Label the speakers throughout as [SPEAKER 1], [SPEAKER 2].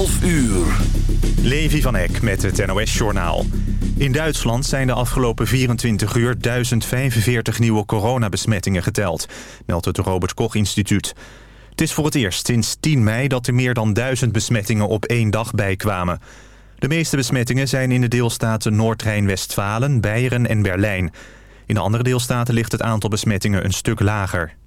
[SPEAKER 1] 12 uur.
[SPEAKER 2] Levi van Eck met het NOS-journaal. In Duitsland zijn de afgelopen 24 uur 1045 nieuwe coronabesmettingen geteld, meldt het Robert Koch-instituut. Het is voor het eerst sinds 10 mei dat er meer dan 1000 besmettingen op één dag bijkwamen. De meeste besmettingen zijn in de deelstaten Noord-Rijn-Westfalen, Beieren en Berlijn. In de andere deelstaten ligt het aantal besmettingen een stuk lager.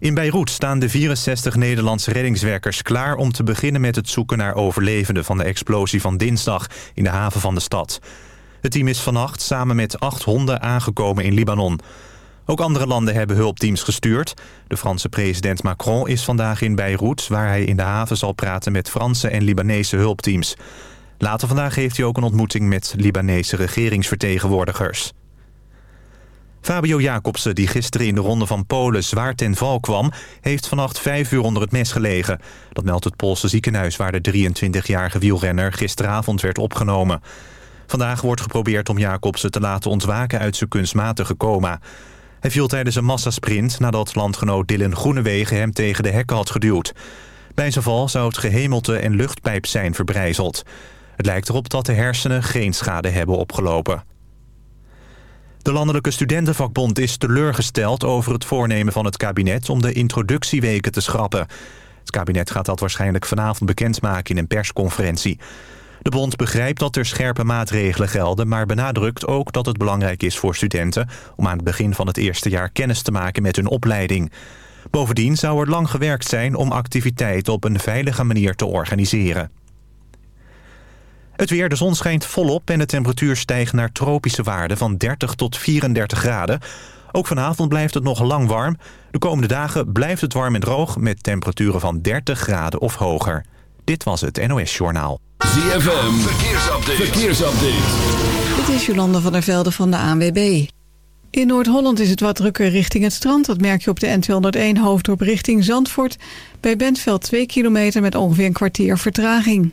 [SPEAKER 2] In Beirut staan de 64 Nederlandse reddingswerkers klaar om te beginnen met het zoeken naar overlevenden van de explosie van dinsdag in de haven van de stad. Het team is vannacht samen met acht honden aangekomen in Libanon. Ook andere landen hebben hulpteams gestuurd. De Franse president Macron is vandaag in Beirut... waar hij in de haven zal praten met Franse en Libanese hulpteams. Later vandaag heeft hij ook een ontmoeting met Libanese regeringsvertegenwoordigers. Fabio Jacobsen, die gisteren in de ronde van Polen zwaar ten val kwam... heeft vannacht vijf uur onder het mes gelegen. Dat meldt het Poolse ziekenhuis waar de 23-jarige wielrenner gisteravond werd opgenomen. Vandaag wordt geprobeerd om Jacobsen te laten ontwaken uit zijn kunstmatige coma. Hij viel tijdens een massasprint nadat landgenoot Dylan Groenewegen hem tegen de hekken had geduwd. Bij zijn val zou het gehemelte en luchtpijp zijn verbrijzeld. Het lijkt erop dat de hersenen geen schade hebben opgelopen. De Landelijke Studentenvakbond is teleurgesteld over het voornemen van het kabinet om de introductieweken te schrappen. Het kabinet gaat dat waarschijnlijk vanavond bekendmaken in een persconferentie. De bond begrijpt dat er scherpe maatregelen gelden... maar benadrukt ook dat het belangrijk is voor studenten... om aan het begin van het eerste jaar kennis te maken met hun opleiding. Bovendien zou er lang gewerkt zijn om activiteiten op een veilige manier te organiseren. Het weer, de zon schijnt volop en de temperatuur stijgt naar tropische waarden van 30 tot 34 graden. Ook vanavond blijft het nog lang warm. De komende dagen blijft het warm en droog met temperaturen van 30 graden of hoger. Dit was het NOS Journaal.
[SPEAKER 1] ZFM, verkeersupdate. verkeersupdate.
[SPEAKER 3] Dit is Jolanda van der Velde van de ANWB. In Noord-Holland is het wat drukker richting het strand. Dat merk je op de N201 hoofddorp richting Zandvoort. Bij Bentveld 2 kilometer met ongeveer een kwartier vertraging.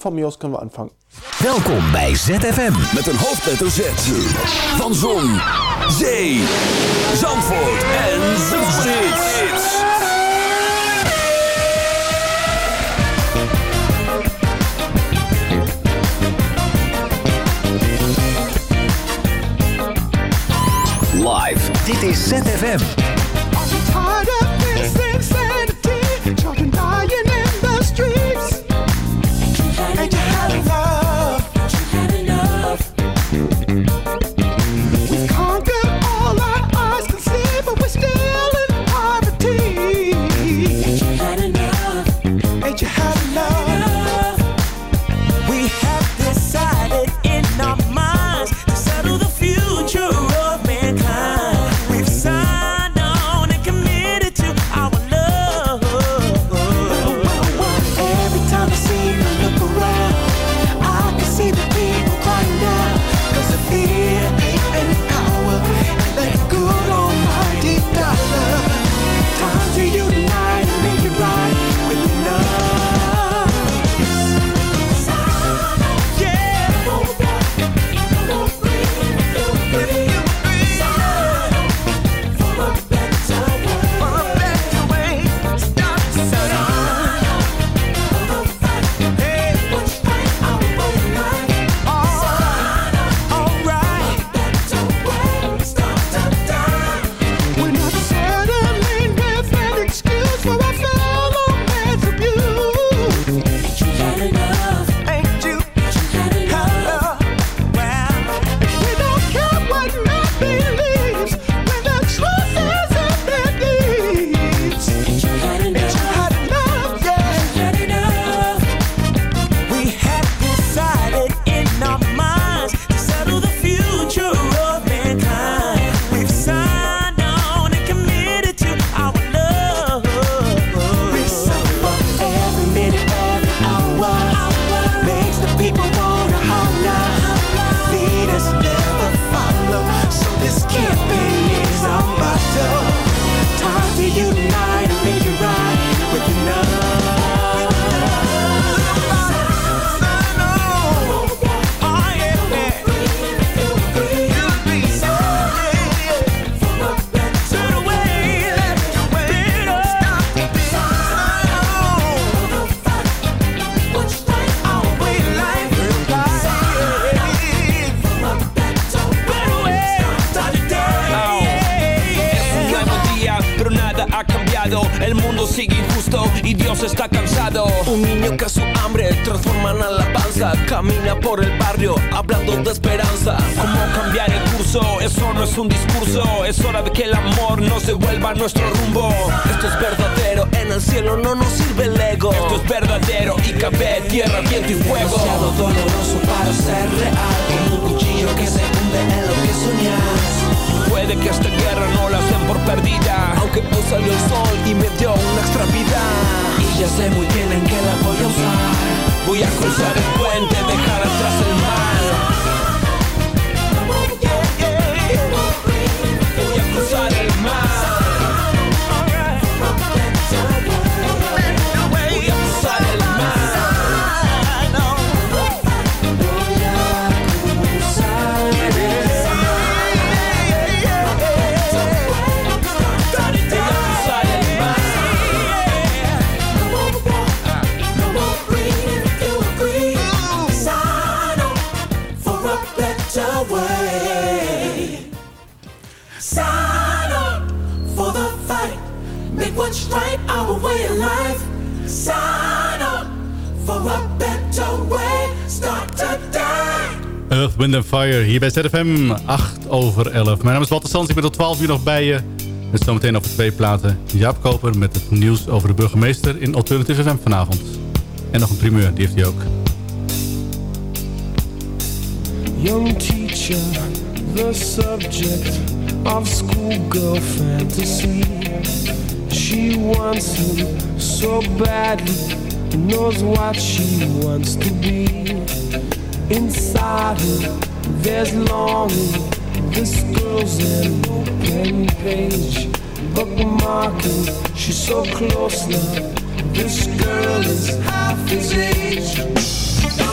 [SPEAKER 4] Van mij aus können we anfangen.
[SPEAKER 1] Welkom bij ZFM met een hoofdletter Z. Van Zon, Zee, Zandvoort en Zomerhits. Live, dit is ZFM.
[SPEAKER 5] Wind and Fire, hier bij ZFM, 8 over 11. Mijn naam is Walter Sands, ik ben tot 12 uur nog bij je. Met zometeen over twee platen. Jaap Koper met het nieuws over de burgemeester in Alternative FM vanavond. En nog een primeur, die heeft hij ook.
[SPEAKER 6] Young teacher, the subject of schoolgirl fantasy. She wants him so badly, knows what she wants to be. Inside her, there's longing. This girl's an open page, bookmarking. She's so close now. This girl is half his age.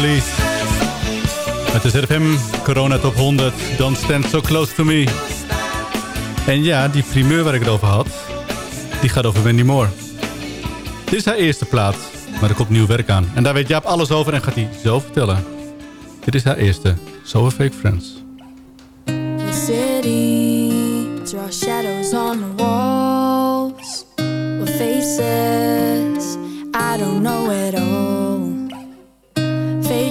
[SPEAKER 5] Police. Met de ZFM Corona Top 100. Don't stand so close to me. En ja, die primeur waar ik het over had, die gaat over Wendy Moore. Dit is haar eerste plaat, maar er komt nieuw werk aan. En daar weet Jaap alles over en gaat hij zo vertellen. Dit is haar eerste, So Fake Friends.
[SPEAKER 7] city. It's draw shadows on the walls with faces I don't know at all.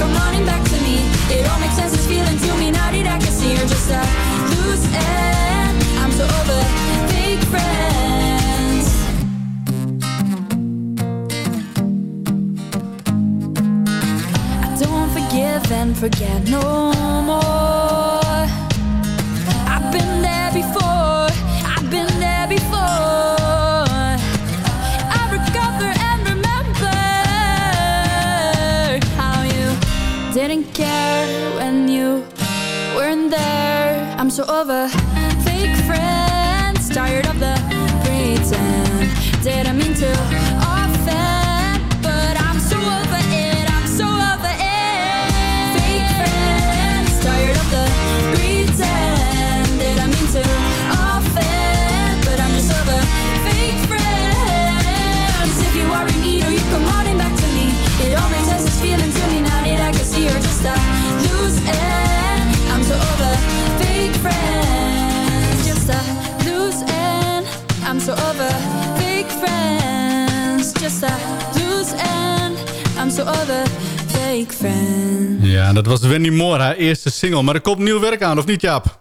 [SPEAKER 7] come running back to me, it all makes sense. It's feeling to me now that I can see you're just a loose end. I'm so over fake friends. I don't forgive and forget no more. Didn't care when you weren't there. I'm so over fake friends, tired of the pretend. Didn't mean to loose end. I'm so over fake friends, just a loose end. I'm so over fake friends, just a loose end. I'm so over fake friends.
[SPEAKER 5] Ja, dat was Wendy Moore, haar eerste single. Maar er komt nieuw werk aan, of niet Jaap?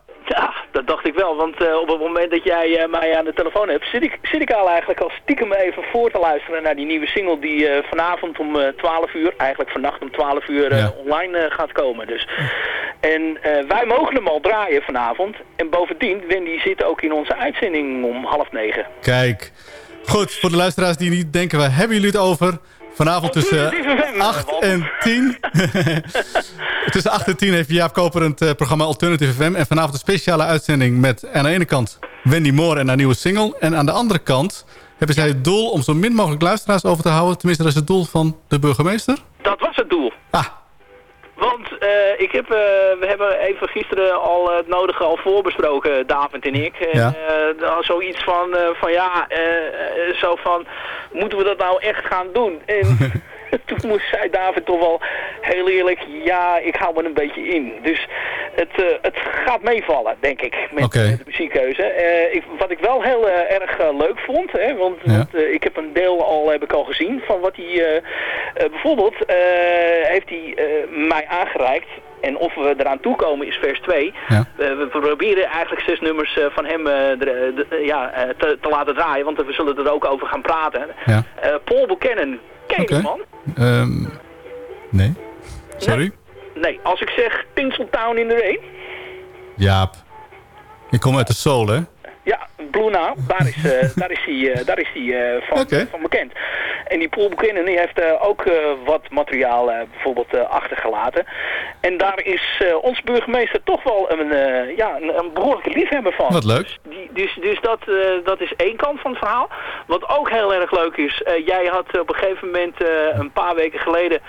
[SPEAKER 8] Want eh, op het moment dat jij eh, mij aan de telefoon hebt, zit ik, zit ik al eigenlijk al stiekem even voor te luisteren naar die nieuwe single die eh, vanavond om eh 12 uur, eigenlijk vannacht om 12 uur
[SPEAKER 5] Ja.
[SPEAKER 8] online gaat komen. Dus. En wij mogen hem al draaien vanavond. En bovendien, Wendy zit ook in onze uitzending om half negen.
[SPEAKER 5] Kijk. Goed, voor de luisteraars die niet denken, waar hebben jullie het over? Vanavond tussen
[SPEAKER 8] Alternatieve FM,
[SPEAKER 5] 8
[SPEAKER 8] Walter.
[SPEAKER 5] en 10. tussen 8 en 10 heeft Jaap Koper het eh, programma Alternative FM. En vanavond een speciale uitzending met aan de ene kant Wendy Moore en haar nieuwe single. En aan de andere kant hebben zij het doel om zo min mogelijk luisteraars over te houden. Tenminste, dat is het doel van de burgemeester.
[SPEAKER 8] Dat was het doel.
[SPEAKER 5] Ah.
[SPEAKER 8] Want eh, ik heb, eh, we hebben even gisteren al het nodige al voorbesproken, David en ik. En,
[SPEAKER 5] Ja.
[SPEAKER 8] eh, zoiets van, eh, van ja, eh, eh, zo van, moeten we dat nou echt gaan doen? En toen moest zei David toch wel heel eerlijk, ja, ik hou me een beetje in. Dus het, eh, het gaat meevallen, denk ik, met, met de muziekkeuze. Eh, ik, wat ik wel heel eh, erg eh, leuk vond, hè, want,
[SPEAKER 5] Ja.
[SPEAKER 8] want, eh, ik heb een deel al, heb ik al gezien van wat hij, eh, eh, bijvoorbeeld, eh, heeft hij eh, mij aangereikt. En of we eraan toekomen is vers 2.
[SPEAKER 5] Ja.
[SPEAKER 8] Eh, we proberen eigenlijk zes nummers eh, van hem eh, eh, de- eh, ja, eh, te, te laten draaien, want we zullen er ook over gaan praten.
[SPEAKER 5] Ja.
[SPEAKER 8] Eh, Paul Buchanan, ken man?
[SPEAKER 5] Ehm, nee. Sorry?
[SPEAKER 8] Nee, als ik zeg Tinseltown in the Rain.
[SPEAKER 5] Jaap. Ik kom uit de soul, hè?
[SPEAKER 8] Ja, Blue Now. Daar is, eh, daar is hij, eh, daar is hij eh, van, van bekend. En die Paul Buchanan die heeft ook wat materiaal bijvoorbeeld achtergelaten. En daar is onze burgemeester toch wel een, ja, een, een behoorlijke liefhebber van.
[SPEAKER 5] Wat leuk.
[SPEAKER 8] Die, dus dus dat, dat is één kant van het verhaal. Wat ook heel erg leuk is, jij had op een gegeven moment een paar weken geleden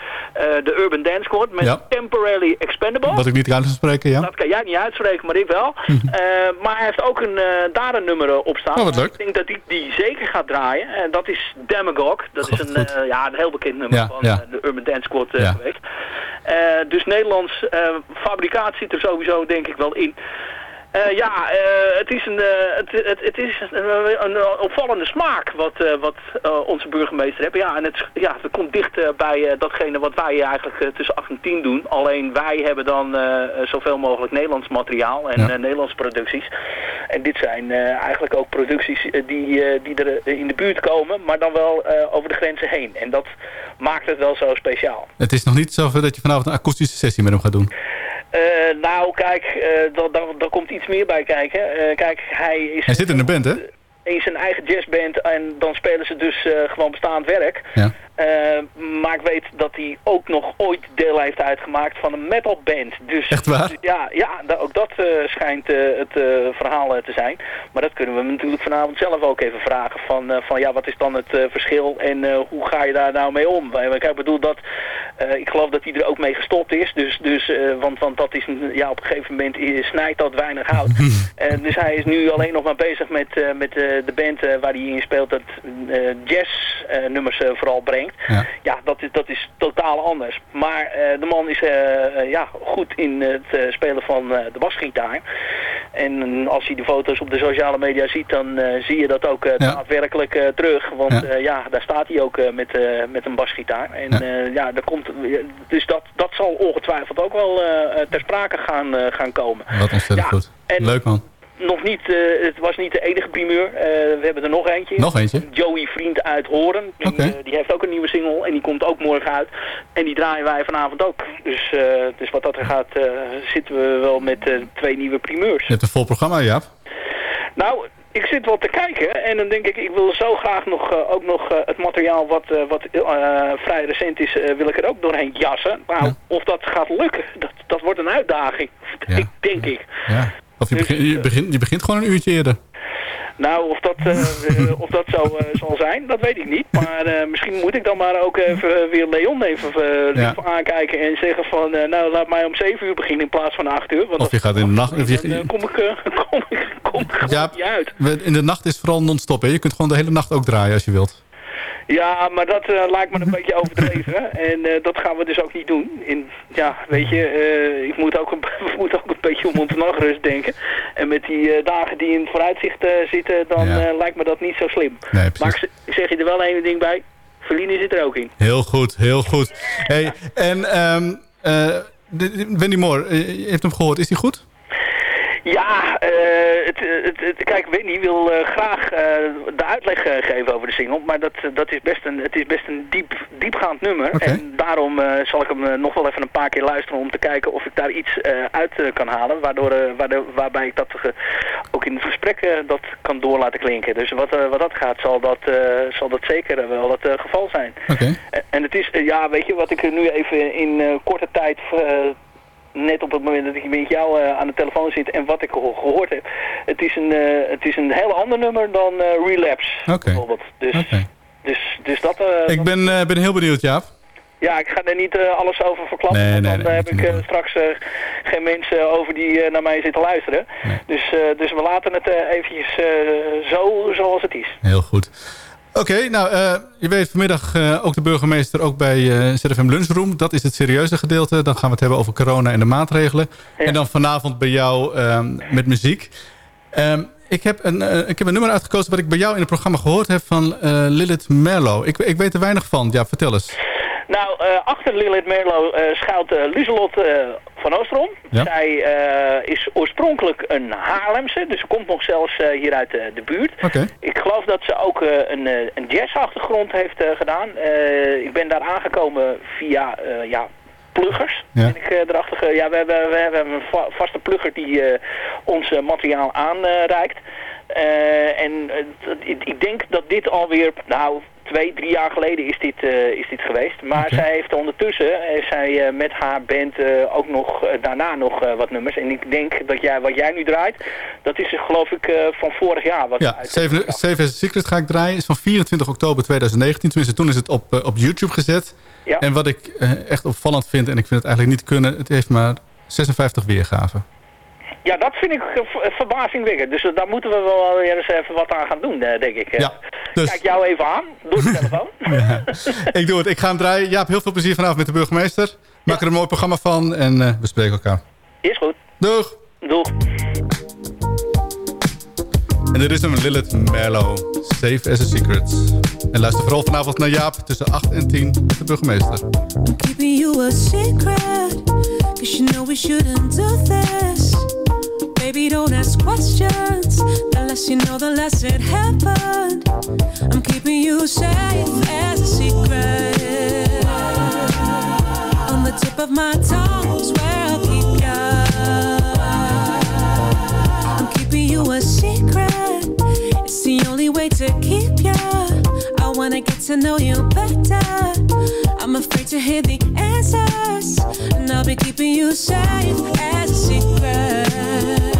[SPEAKER 8] de Urban Dance Squad met
[SPEAKER 5] Ja.
[SPEAKER 8] Temporarily Expendable.
[SPEAKER 5] Wat ik niet kan spreken, ja.
[SPEAKER 8] Dat kan jij niet uitspreken, maar ik wel. Eh, maar hij heeft ook een, daar een nummer eh, op staan.
[SPEAKER 5] Oh, wat leuk.
[SPEAKER 8] Ik denk dat hij die zeker gaat draaien. En dat is Demagogue. Dat is een, eh, ja, een heel bekend nummer
[SPEAKER 5] Ja,
[SPEAKER 8] van
[SPEAKER 5] ja.
[SPEAKER 8] eh, de Urban Dance Squad geweest. Dus Nederlands fabrikaat zit er sowieso denk ik wel in. Eh, ja, eh, het is, een, eh, het, het, het is een, opvallende smaak wat, wat onze burgemeester heeft. Ja, en het, ja, het komt dicht bij datgene wat wij eigenlijk tussen 8 en 10 doen. Alleen wij hebben dan zoveel mogelijk Nederlands materiaal en
[SPEAKER 5] Ja.
[SPEAKER 8] Nederlandse producties. En dit zijn eigenlijk ook producties die, die er in de buurt komen, maar dan wel over de grenzen heen. En dat maakt het wel zo speciaal.
[SPEAKER 5] Het is nog niet zo dat je vanavond een akoestische sessie met hem gaat doen.
[SPEAKER 8] Eh, nou, kijk, eh daar daar- daar komt iets meer bij kijken. Eh, kijk, hij is
[SPEAKER 5] Hij zit in een band, hè?
[SPEAKER 8] in zijn eigen jazzband en dan spelen ze dus eh, gewoon bestaand werk.
[SPEAKER 5] Ja.
[SPEAKER 8] Eh, maar ik weet dat hij ook nog ooit deel heeft uitgemaakt van een metalband. Dus,
[SPEAKER 5] Echt waar?
[SPEAKER 8] Ja, ja da- ook dat eh, schijnt eh, het verhaal te zijn. Maar dat kunnen we hem natuurlijk vanavond zelf ook even vragen. Van, van ja, wat is dan het verschil en hoe ga je daar nou mee om? Ik bedoel dat, ik geloof dat hij er ook mee gestopt is. Dus, dus, want, want dat is, ja, op een gegeven moment snijdt dat weinig hout. Eh, dus hij is nu alleen nog maar bezig met, met de band waar hij in speelt, dat jazznummers eh, vooral brengt.
[SPEAKER 5] Ja.
[SPEAKER 8] Ja, dat is, dat is totaal anders. Maar eh, de man is eh, eh, ja, goed in het spelen van de basgitaar. En als je de foto's op de sociale media ziet, dan zie je dat ook
[SPEAKER 5] Ja.
[SPEAKER 8] daadwerkelijk terug. Want
[SPEAKER 5] Ja.
[SPEAKER 8] ja. daar staat hij ook met, met een basgitaar. En
[SPEAKER 5] Ja.
[SPEAKER 8] daar komt, dus dat, dat zal ongetwijfeld ook wel ter sprake gaan, gaan komen.
[SPEAKER 5] Wat ontzettend goed.
[SPEAKER 8] en-
[SPEAKER 5] Leuk, man.
[SPEAKER 8] Nog niet, eh, het was niet de enige primeur. Eh, we hebben er nog eentje.
[SPEAKER 5] Nog eentje?
[SPEAKER 8] Joey Vriend uit Horen. Die, eh, die heeft ook een nieuwe single en die komt ook morgen uit. En die draaien wij vanavond ook. Dus, dus wat dat er gaat, zitten we wel met twee nieuwe primeurs.
[SPEAKER 5] Je hebt een vol programma, Jaap.
[SPEAKER 8] Nou, ik zit wel te kijken en dan denk ik, ik wil zo graag nog, ook nog het materiaal wat, wat vrij recent is, wil ik er ook doorheen jassen. Nou,
[SPEAKER 5] Ja.
[SPEAKER 8] of dat gaat lukken, dat, dat wordt een uitdaging.
[SPEAKER 5] Ja.
[SPEAKER 8] Ik, denk ik.
[SPEAKER 5] Ja. Of je, begint, je, begint, je begint gewoon een uurtje eerder.
[SPEAKER 8] Nou, of dat, eh, eh, of dat zo eh, zal zijn, dat weet ik niet. Maar misschien moet ik dan maar ook even weer Leon even,
[SPEAKER 5] Ja.
[SPEAKER 8] aankijken en zeggen van... nou, laat mij om 7 uur beginnen in plaats van 8 uur. Want
[SPEAKER 5] Of je gaat in de nacht... Of
[SPEAKER 8] dan kom ik, kom ik, kom ik
[SPEAKER 5] Jaap,
[SPEAKER 8] niet uit.
[SPEAKER 5] in de nacht is vooral non-stop. Je kunt gewoon de hele nacht ook draaien als je wilt.
[SPEAKER 8] Ja, maar dat eh, lijkt me een beetje overdreven. En eh, dat gaan we dus ook niet doen. In, ja, weet je, eh, ik moet ook, een, we moeten ook een beetje om onze nachtrust denken. En met die dagen die in het vooruitzicht zitten, dan
[SPEAKER 5] Ja.
[SPEAKER 8] lijkt me dat niet zo slim.
[SPEAKER 5] Nee,
[SPEAKER 8] Maar ik, zeg je er wel één ding bij. Verliezen zit er ook in.
[SPEAKER 5] Heel goed, heel goed. Hey, en de- Wendy Moore, je heeft hem gehoord. Is hij goed?
[SPEAKER 8] Ja, eh, het, het, het- kijk, Wendy wil eh, graag eh, de uitleg geven over de single. Maar dat, dat is best een, het is best een diep, diepgaand nummer. En daarom eh, zal ik hem nog wel even een paar keer luisteren om te kijken of ik daar iets eh, uit kan halen. Waardoor, eh, waardoor, waarbij ik dat ook in het gesprek dat kan door laten klinken. Dus wat, wat dat gaat, zal dat, eh, zal dat zeker wel het geval zijn. En- het is, ja, weet je, wat ik nu even in eh, korte tijd, eh, net op het moment dat ik met jou eh, aan de telefoon zit en wat ik geho- gehoord heb, het is een, eh, het is een heel ander nummer dan eh, Relapse,
[SPEAKER 5] Oké.
[SPEAKER 8] bijvoorbeeld. Dus, dus, dus dat, eh,
[SPEAKER 5] Ik ben, eh, ben heel benieuwd, Jaap.
[SPEAKER 8] ja, ik ga er niet alles over verklappen,
[SPEAKER 5] Nee,
[SPEAKER 8] want
[SPEAKER 5] nee,
[SPEAKER 8] dan
[SPEAKER 5] nee,
[SPEAKER 8] heb ik eh, straks eh, geen mensen over die naar mij zitten luisteren. Dus, eh, dus we laten het eh, eventjes eh, zo zoals het is.
[SPEAKER 5] Heel goed. Oké, nou, eh, je weet vanmiddag eh, ook de burgemeester ook bij eh ZFM Lunchroom. Dat is het serieuze gedeelte. Dan gaan we het hebben over corona en de maatregelen. En dan vanavond bij jou ehm, met muziek. Ehm, ik, heb een, ik heb een nummer uitgekozen wat ik bij jou in het programma gehoord heb van eh, Lilith Merlo. Ik, ik weet er weinig van. Ja, vertel eens.
[SPEAKER 8] Nou, eh, achter Lilith Merlo eh, schuilt uh, Lieselot eh, van Oostrom.
[SPEAKER 5] Ja.
[SPEAKER 8] Zij eh, is oorspronkelijk een Haarlemse, dus ze komt nog zelfs eh, hier uit eh, de buurt. Ik geloof dat ze ook eh, een, eh, een jazzachtergrond heeft eh, gedaan. Eh, ik ben daar aangekomen via, eh, ja, pluggers.
[SPEAKER 5] Ja.
[SPEAKER 8] Ben ik eh, erachter ja, we, hebben, we hebben een va- vaste plugger die eh, ons eh, materiaal aanreikt. Eh, en eh, ik denk dat dit alweer, nou, twee, drie jaar geleden is dit, eh, is dit geweest. Maar zij heeft ondertussen, eh, zij eh, met haar band ook nog daarna nog wat nummers. En ik denk dat jij, wat jij nu draait, dat is geloof ik van vorig jaar. Wat
[SPEAKER 5] Ja, Seven, Secret ga ik draaien. is van 24 oktober 2019. Tenminste, toen is het op, op YouTube gezet.
[SPEAKER 8] Ja.
[SPEAKER 5] En wat ik echt opvallend vind, en ik vind het eigenlijk niet kunnen... het heeft maar 56 weergaven.
[SPEAKER 8] Ja, dat vind ik eh, ver- verbazingwekkend. Dus eh, daar moeten we wel weer eens even wat aan gaan doen, eh, denk ik.
[SPEAKER 5] Ja, dus-
[SPEAKER 8] Kijk jou even aan, door de telefoon.
[SPEAKER 5] Ja. ik doe het. Ik ga hem draaien. Jaap, heel veel plezier vanavond met de burgemeester. Maak er een mooi programma van en eh, we spreken elkaar.
[SPEAKER 8] Is goed.
[SPEAKER 5] Doeg!
[SPEAKER 8] Doeg.
[SPEAKER 5] En dit is hem, Lilith Merlo. Safe as a Secret. En luister vooral vanavond naar Jaap tussen 8 en 10 met de burgemeester.
[SPEAKER 9] keeping you a secret. Cause you know we shouldn't do this. Baby, don't ask questions. The less you know, the less it happened. I'm keeping you safe as a secret. On the tip of my tongue is where I'll keep ya. I'm keeping you a secret. It's the only way to keep ya. I wanna get to know you better. I'm afraid to hear the answers, and I'll be keeping you safe as a secret.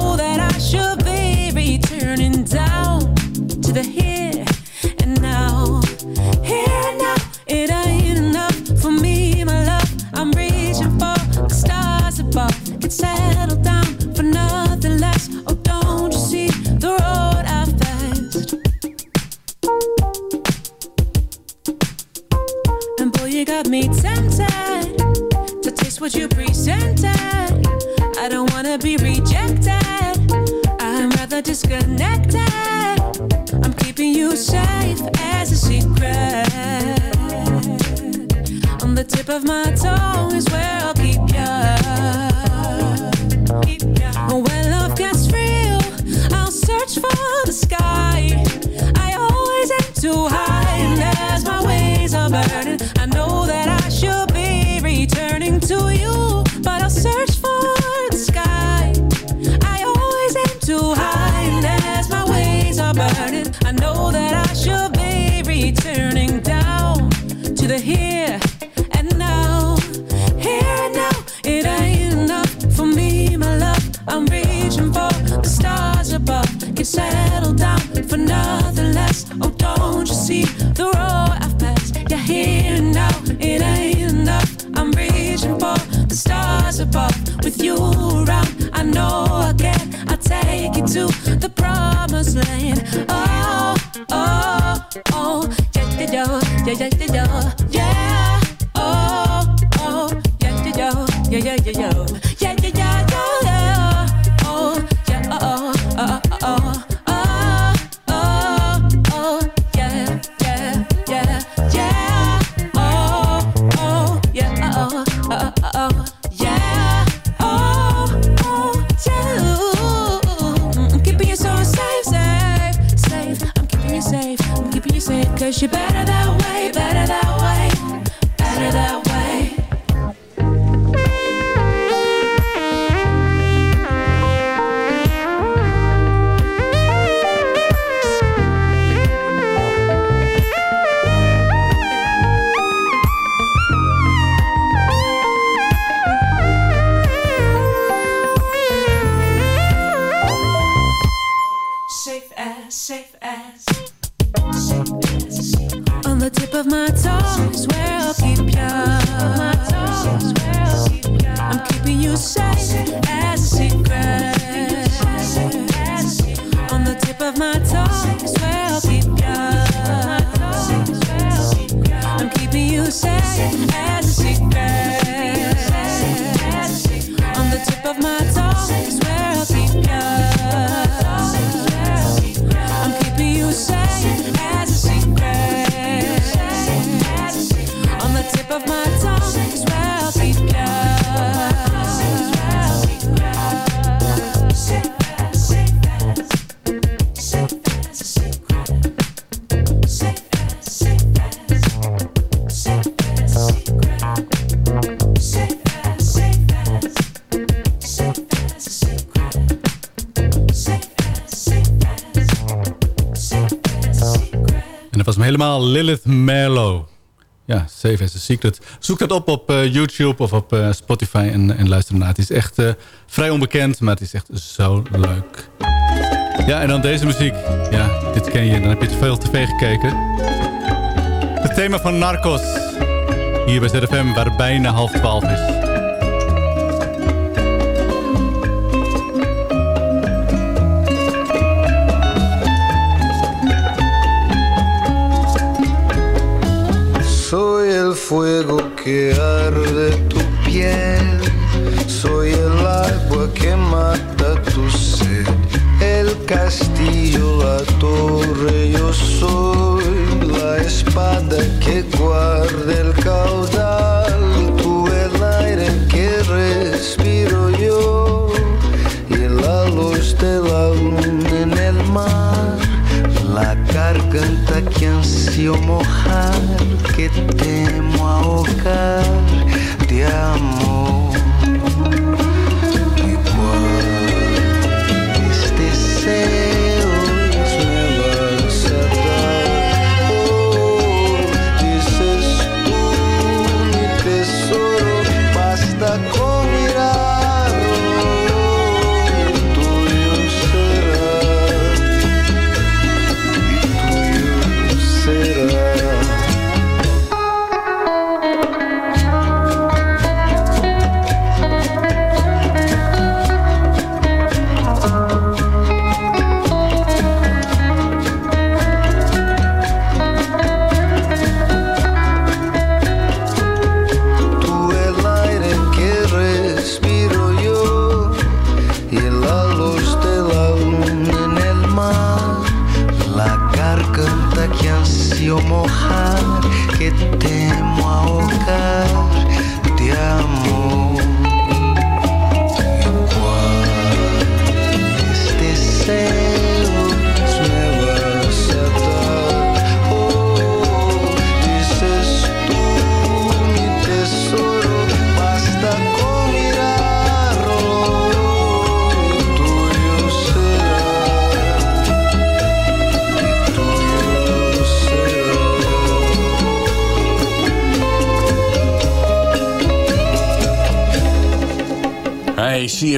[SPEAKER 5] helemaal Lilith Merlo. Ja, Save as a Secret. Zoek dat op op eh, YouTube of op eh, Spotify en, en luister ernaar. Het is echt eh, vrij onbekend, maar het is echt zo leuk. Ja, en dan deze muziek. Ja, dit ken je. Dan heb je te veel tv gekeken. Het thema van Narcos. Hier bij ZFM, waar bijna half twaalf is.
[SPEAKER 10] Fuego que arde tu piel, soy el agua que mata tu sed, el castillo, la torre, yo soy la espada que guarda el caudal, tú el aire que respiro yo y la luz de la luna. La garganta que ansio mojar, que temo ahogar de amor.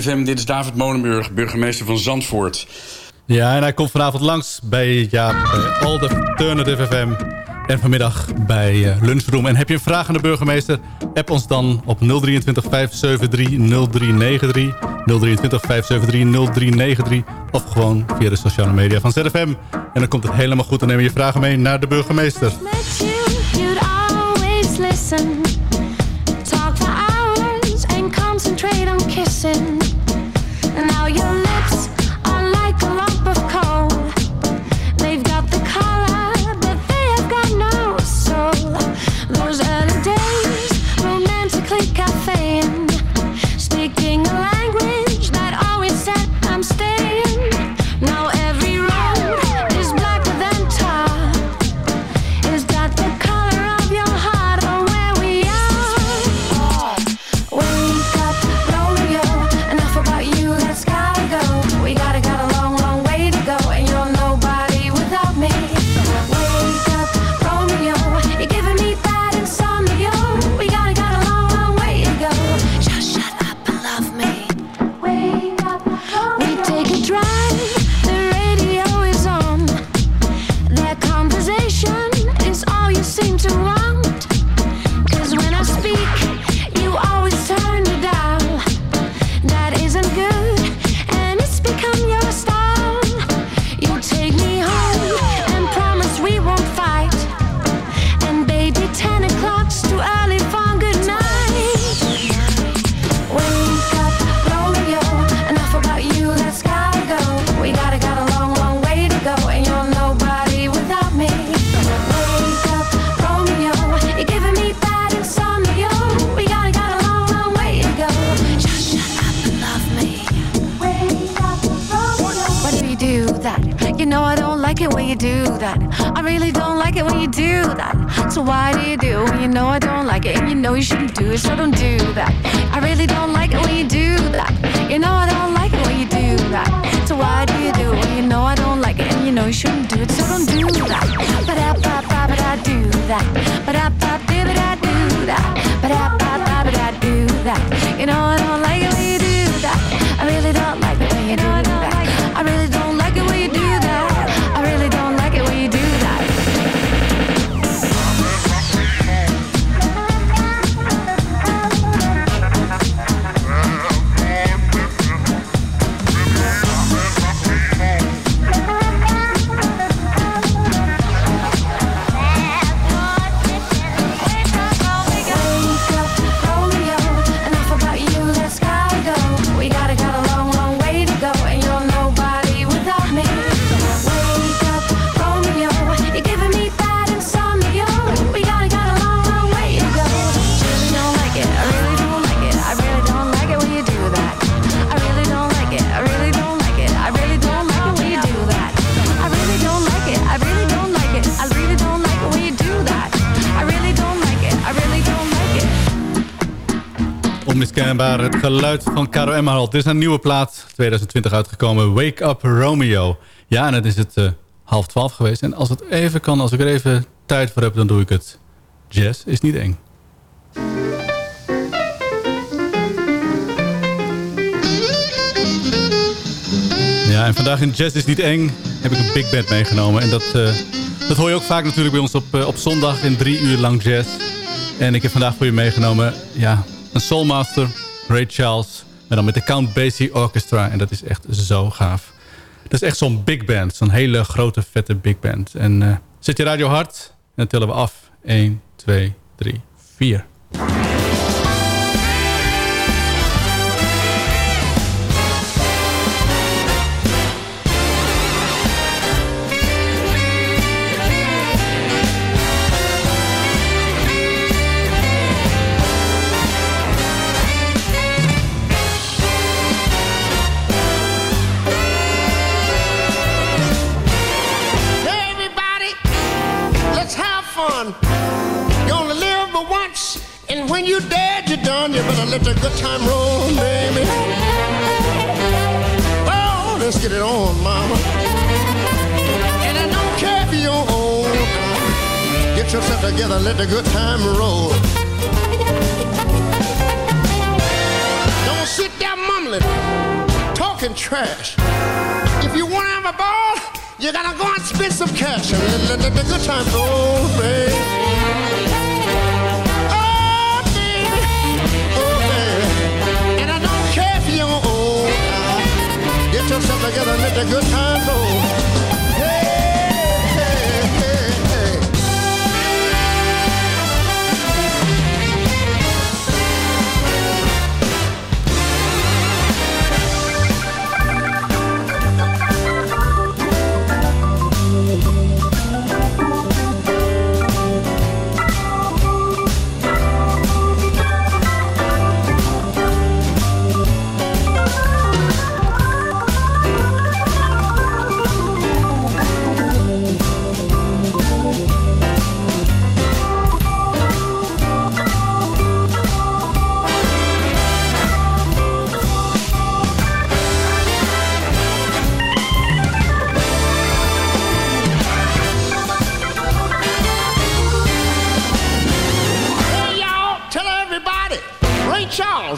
[SPEAKER 11] CFM, dit is David Molenburg, burgemeester van Zandvoort.
[SPEAKER 5] Ja, en hij komt vanavond langs bij, ja, bij Alternative FM. En vanmiddag bij eh, Lunchroom. En heb je een vraag aan de burgemeester? App ons dan op 023 573 0393. 023 573 0393. Of gewoon via de sociale media van ZFM. En dan komt het helemaal goed. Dan nemen we je vragen mee naar de burgemeester.
[SPEAKER 12] You'd always listen, talk for hours and concentrate on kissing.
[SPEAKER 5] Geluid van Caro Emerald. Dit is een nieuwe plaat, 2020 uitgekomen. Wake Up Romeo. Ja, en het is het eh, half twaalf geweest. En als het even kan, als ik er even tijd voor heb, dan doe ik het. Jazz is niet eng. Ja, en vandaag in Jazz is niet eng heb ik een big band meegenomen. En dat, eh, dat hoor je ook vaak natuurlijk bij ons op, eh, op zondag in drie uur lang jazz. En ik heb vandaag voor je meegenomen ja, een Soulmaster, Ray Charles. Maar dan met de Count Basie Orchestra. En dat is echt zo gaaf. Dat is echt zo'n big band. Zo'n hele grote, vette big band. En eh, zet je radio hard. En dan tellen we af. 1, 2, 3, 4.
[SPEAKER 13] Better let the good time roll, baby. Oh, let's get it on, mama. And I don't care if you're old. Get yourself together, let the good time roll. Don't sit there mumbling, talking trash. If you want to have a ball, you gotta go and spend some cash and let, let, let the good time roll, baby. Get yourself together and let the good time roll.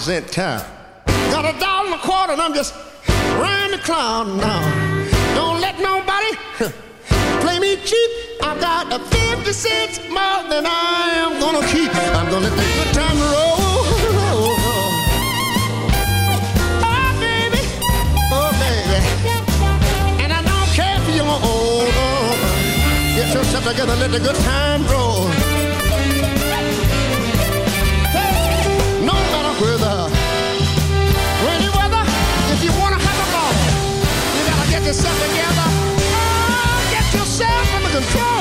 [SPEAKER 13] Charles town. Got a dollar and a quarter, and I'm just round the clown now. Don't let nobody play me cheap. I got a 50 cents more than I am gonna keep. I'm gonna let the time roll. Oh, baby. Oh, baby. And I don't care if. Oh, get yourself together, let the good time roll. Yourself together. Oh, get yourself under control.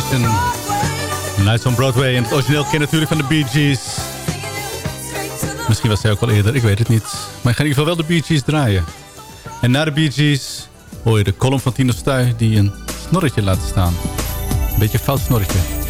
[SPEAKER 14] Station. Nights on Broadway. En het origineel ken natuurlijk van de Bee Gees. Misschien was zij ook al eerder, ik weet het niet. Maar ik ga in ieder geval wel de Bee Gees draaien. En na de Bee Gees hoor je de column van Tino Stuy... die een snorretje laat staan. Een beetje een fout snorretje.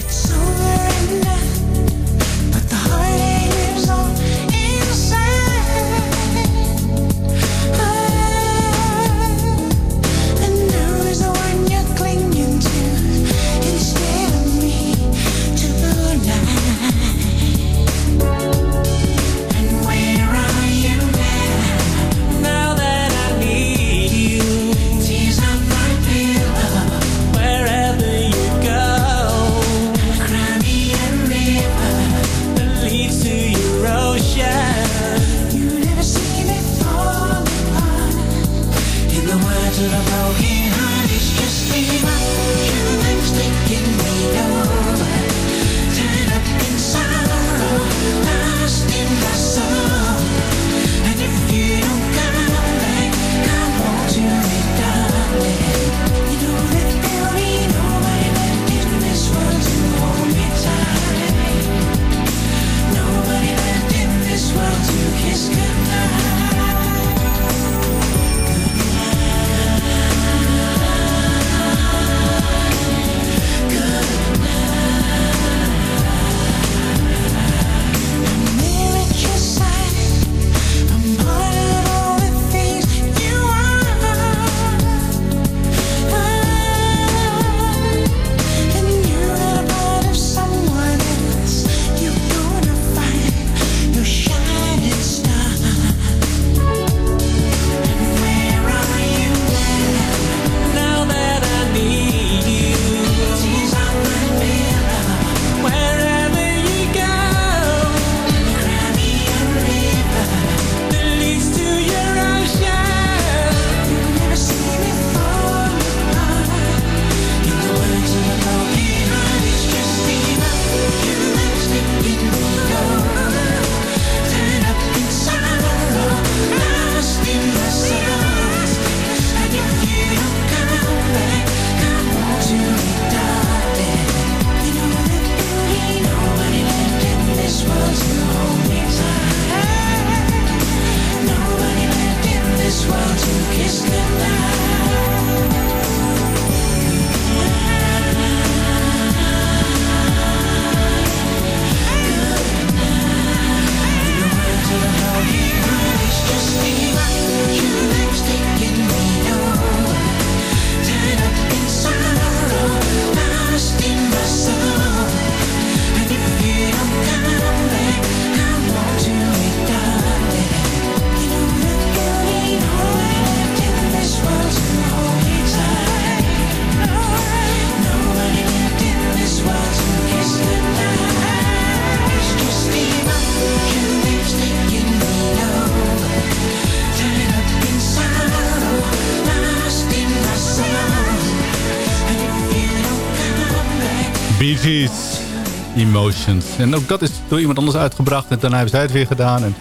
[SPEAKER 14] En ook dat is door iemand anders uitgebracht. En daarna hebben zij het weer gedaan. En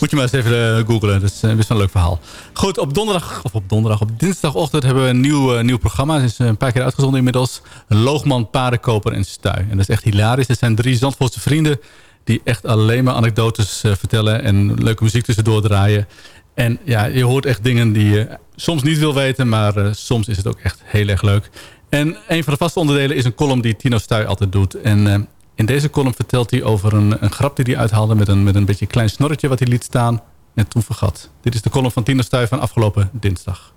[SPEAKER 14] moet je maar eens even eh, googlen. Dat is eh, best wel een leuk verhaal. Goed, op donderdag, of op donderdag, op dinsdagochtend hebben we een nieuw, eh, nieuw programma. Het is een paar keer uitgezonden inmiddels. Loogman, Paardenkoper en Stuy. En dat is echt hilarisch. Het zijn drie Zandvoortse vrienden die echt alleen maar anekdotes vertellen. En leuke muziek tussendoor draaien. En ja, je hoort echt dingen die je soms niet wil weten. Maar soms is het ook echt heel erg leuk. En een van de vaste onderdelen is een column die Tino Stuy altijd doet. En in deze column vertelt hij over een, een grap die hij uithaalde... Met een, met een beetje klein snorretje wat hij liet staan en toen vergat. Dit is de column van Tino Stuy van afgelopen dinsdag.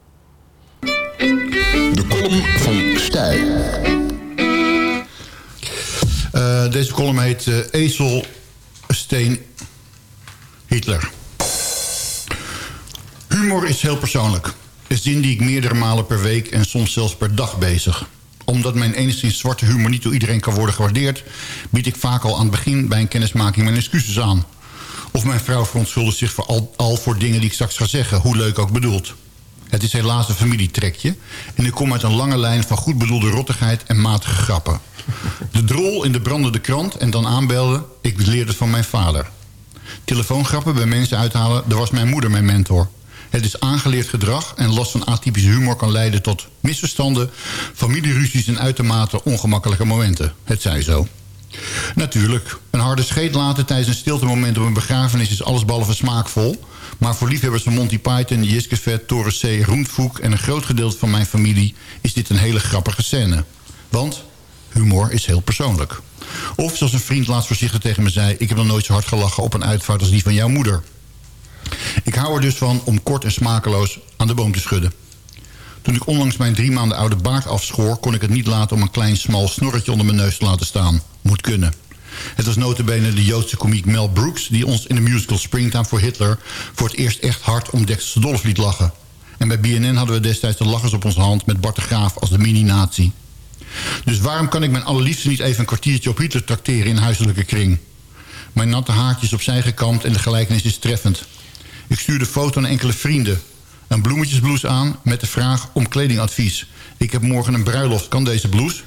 [SPEAKER 15] De column van Stijl.
[SPEAKER 16] Eh, deze column heet eh, Ezel, Steen, Hitler. Humor is heel persoonlijk. Een zin die ik meerdere malen per week en soms zelfs per dag bezig. Omdat mijn enigszins zwarte humor niet door iedereen kan worden gewaardeerd... bied ik vaak al aan het begin bij een kennismaking mijn excuses aan. Of mijn vrouw verontschuldigt zich voor al, voor dingen die ik straks ga zeggen... hoe leuk ook bedoeld. Het is helaas een familietrekje... en ik kom uit een lange lijn van goed bedoelde rottigheid en matige grappen. De drol in de brandende krant en dan aanbelden... ik leerde het van mijn vader. Telefoongrappen bij mensen uithalen, daar was mijn moeder mijn mentor. Het is aangeleerd gedrag en last van atypische humor kan leiden tot misverstanden, familieruzies en uitermate ongemakkelijke momenten. Het zij zo. Natuurlijk, een harde scheet laten tijdens een stiltemoment op een begrafenis is allesbehalve smaakvol. Maar voor liefhebbers van Monty Python, Jiskevet, Torres C., Roentvoek en een groot gedeelte van mijn familie is dit een hele grappige scène. Want humor is heel persoonlijk. Of zoals een vriend laatst voorzichtig tegen me zei... ik heb nog nooit zo hard gelachen op een uitvaart als die van jouw moeder. Ik hou er dus van om kort en smakeloos aan de boom te schudden. Toen ik onlangs mijn drie maanden oude baard afschoor... kon ik het niet laten om een klein smal snorretje onder mijn neus te laten staan. Moet kunnen. Het was notabene de Joodse komiek Mel Brooks... die ons in de musical Springtime voor Hitler... voor het eerst echt hard om Dexter Dolph liet lachen. En bij BNN hadden we destijds de lachers op onze hand... met Bart de Graaf als de mini-nazi. Dus waarom kan ik mijn allerliefste niet even een kwartiertje op Hitler tracteren in huiselijke kring? Mijn natte haartjes opzij gekamd en de gelijkenis is treffend. Ik stuurde foto aan enkele vrienden. Een bloemetjesblouse aan met de vraag om kledingadvies. Ik heb morgen een bruiloft, kan deze blouse?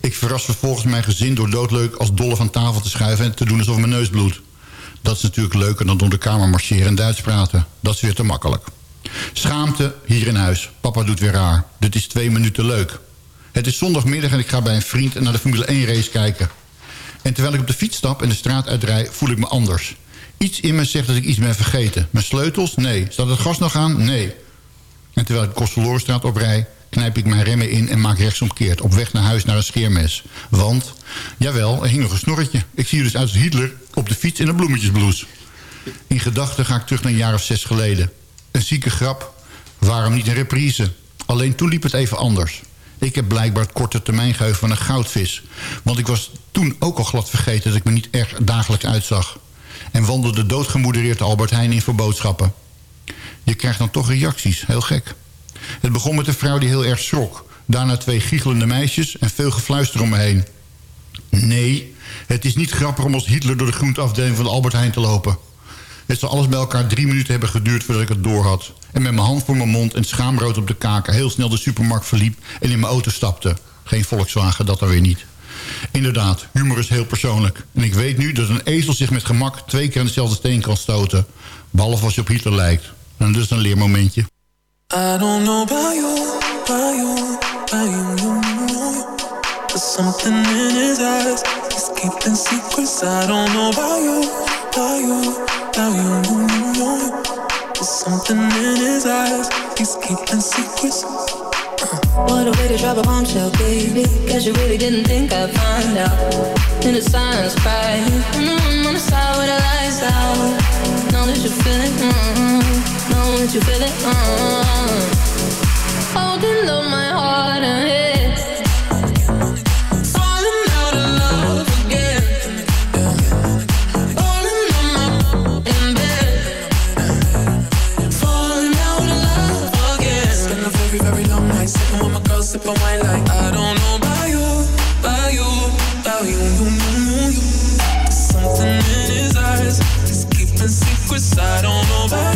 [SPEAKER 16] Ik verras vervolgens mijn gezin door doodleuk als dolle van tafel te schuiven... en te doen alsof mijn neus bloedt. Dat is natuurlijk leuker dan door de kamer marcheren en Duits praten. Dat is weer te makkelijk. Schaamte hier in huis. Papa doet weer raar. Dit is twee minuten leuk. Het is zondagmiddag en ik ga bij een vriend naar de Formule 1 race kijken. En terwijl ik op de fiets stap en de straat uitrij, voel ik me anders. Iets in me zegt dat ik iets ben vergeten. Mijn sleutels? Nee. Staat het gas nog aan? Nee. En terwijl ik Kosteloorstraat oprij, knijp ik mijn remmen in en maak rechtsomkeerd. Op weg naar huis naar een scheermes. Want, jawel, er hing nog een snorretje. Ik zie er dus uit als Hitler op de fiets in een bloemetjesblouse. In gedachten ga ik terug naar een jaar of zes geleden. Een zieke grap. Waarom niet een reprise? Alleen toen liep het even anders. Ik heb blijkbaar het korte termijn geheugen van een goudvis. Want ik was toen ook al glad vergeten dat ik me niet erg dagelijks uitzag. En wandelde doodgemoedereerd de Albert Heijn in voor boodschappen. Je krijgt dan toch reacties, heel gek. Het begon met een vrouw die heel erg schrok. Daarna twee giechelende meisjes en veel gefluister om me heen. Nee, het is niet grappig om als Hitler door de groenteafdeling van Albert Heijn te lopen. Het zal alles bij elkaar drie minuten hebben geduurd voordat ik het door had. En met mijn hand voor mijn mond en schaamrood op de kaken... heel snel de supermarkt verliep en in mijn auto stapte. Geen Volkswagen, dat dan weer niet. Inderdaad, humor is heel persoonlijk. En ik weet nu dat een ezel zich met gemak twee keer aan dezelfde steen kan stoten. Behalve als je op Hitler lijkt. En is een leermomentje.
[SPEAKER 17] I don't know about you, about you, about you, you, you. There's something in his eyes. He's keeping secrets. I don't know about you, about you, about you, you, you. There's something in his eyes. He's keeping secrets.
[SPEAKER 9] What a way to drop a bombshell, baby. Guess you really didn't think I'd find out. In the silence, cry. Mm, on the side where the lights out. Know that you feel it. Mm, know that you feel it. Mm. Holding on my heart and head.
[SPEAKER 17] Girl, wine like I don't know about you, about you, about you, you, you, you, you. There's something in his eyes. He's keeping secrets. I don't know about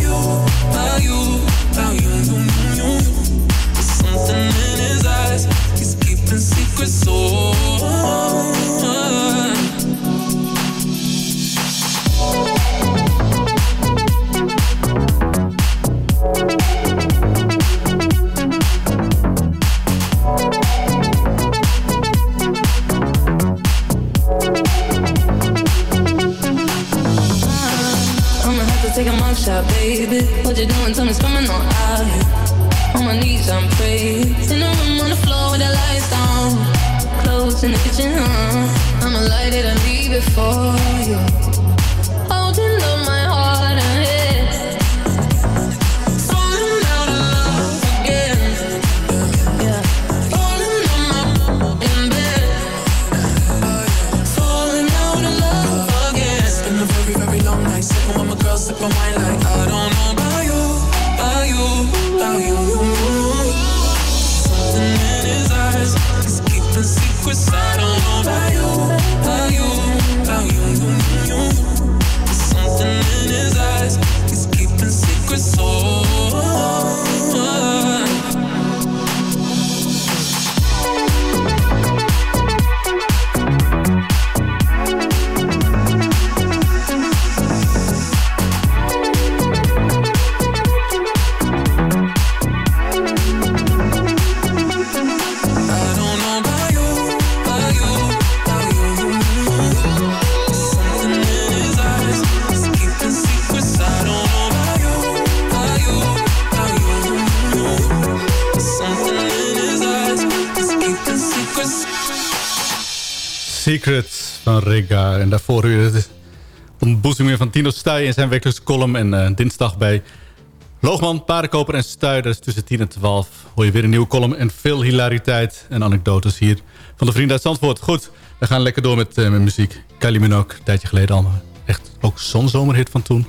[SPEAKER 18] van Tino Stuy in zijn wekelijkse column. En eh, dinsdag bij Loogman, Paardenkoper en Stuy. Dat is tussen 10 en 12. Hoor je weer een nieuwe column en veel hilariteit en anekdotes hier van de vrienden uit Zandvoort. Goed, we gaan lekker door met, eh, met muziek. Kylie Minogue, een tijdje geleden al. Echt ook zo'n zomerhit van toen.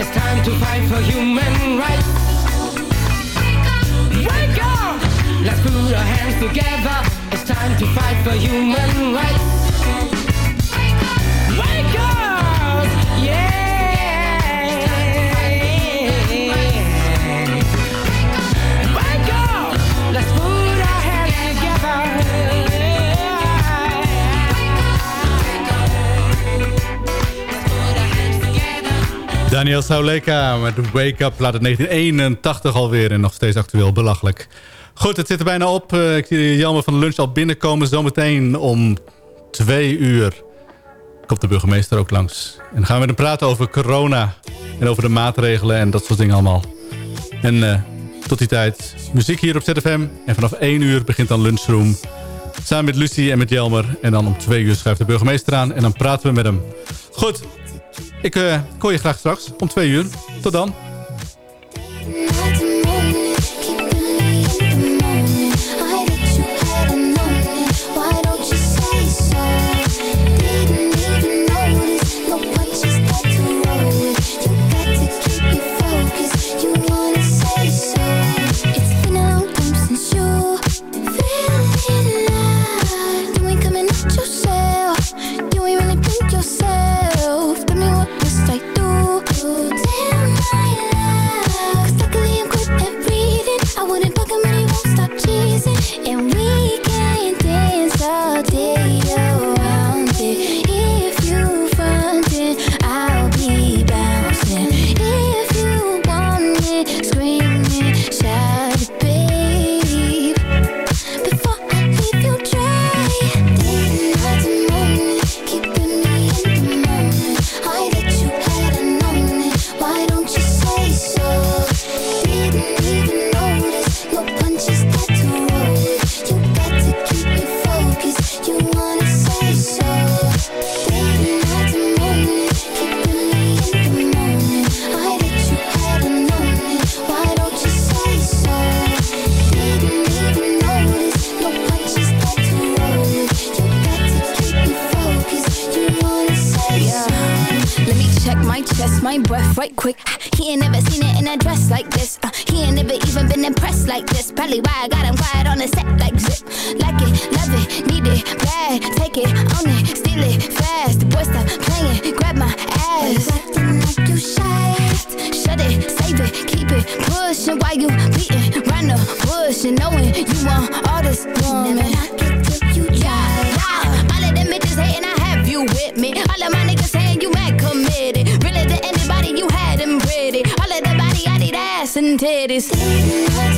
[SPEAKER 19] It's time to fight for human rights. Wake up! Wake up!
[SPEAKER 6] Let's put our hands together. It's time to fight for human rights. Wake up! Wake up! Yeah!
[SPEAKER 5] Daniel Sauleka met Wake Up, laat het 1981 alweer en nog steeds actueel, belachelijk. Goed, het zit er bijna op. Eh, ik zie Jelmer van de lunch al binnenkomen. Zometeen om twee uur komt de burgemeester ook langs. En dan gaan we met hem praten over corona en over de maatregelen en dat soort dingen allemaal. En eh, tot die tijd, muziek hier op ZFM. En vanaf 1 uur begint dan lunchroom. Samen met Lucie en met Jelmer. En dan om 2 uur schuift de burgemeester aan en dan praten we met hem. Goed, ik uh, hoor je graag straks om twee uur. Tot dan.
[SPEAKER 20] And we it
[SPEAKER 21] is